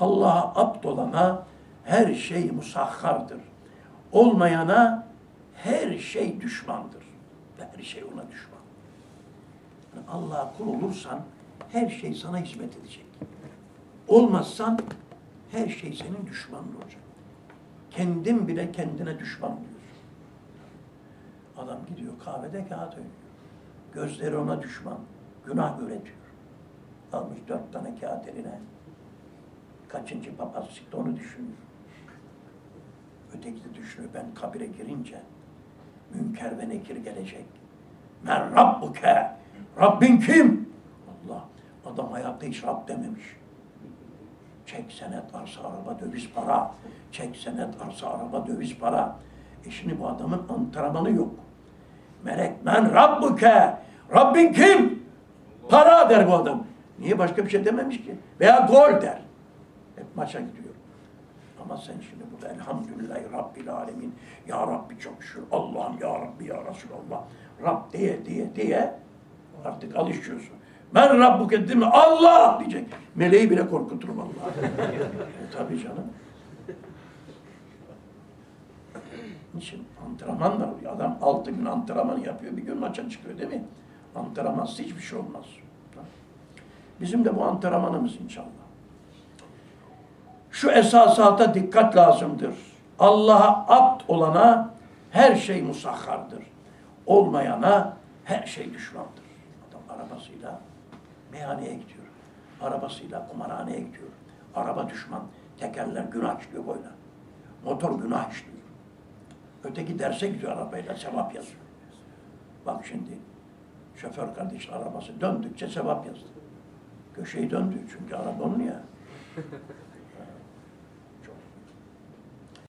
Allah'a abd olana her şey musahhardır. Olmayana her şey düşmandır. Her şey ona düşman. Yani Allah'a kul olursan her şey sana hizmet edecek. Olmazsan her şey senin düşmanın olacak. Kendin bile kendine düşman diyorsun. Adam gidiyor kahvede kağıt oynuyor. Gözleri ona düşman. Günah üretiyor. Almış dört tane kağıt eline. Kaçıncı papaz çıktı onu düşünüyor. Öteki de düşünüyor ben kabire girince münker ve nekir gelecek. Men Rabbuke. Rabbin kim? Allah. Adam hayatta hiç Rab dememiş. Çek senet arsa araba döviz para. Çek senet arsa araba döviz para. E şimdi bu adamın antrenmanı yok. Melek men Rabbuke. Rabbin kim? Para der bu adam. Niye başka bir şey dememiş ki? Veya gol der. Maça gidiyor. Ama sen şimdi burada elhamdülillahi Rabbil alemin. Ya Rabbi çok şükür. Allah'ım ya Rabbi ya Resulallah. Rab diye diye diye artık alışıyorsun. Ben Rabbuke değil mi? Allah diyecek. Meleği bile korkuturum Allah. e, tabii canım. Niçin? Antrenman var. Adam altı gün antrenman yapıyor. Bir gün maça çıkıyor değil mi? Antrenmansız hiçbir şey olmaz. Bizim de bu antrenmanımız inşallah. Şu esasata dikkat lazımdır. Allah'a abd olana her şey musahhardır. Olmayana her şey düşmandır. Adam arabasıyla meyhaneye gidiyor. Arabasıyla kumarhaneye gidiyor. Araba düşman. Tekerler günah işliyor boyuna. Motor günah işliyor. Öteki derse gidiyor arabayla sevap yazıyor. Bak şimdi şoför kardeş arabası döndükçe sevap yazdı. Köşeyi döndü çünkü araba onun ya.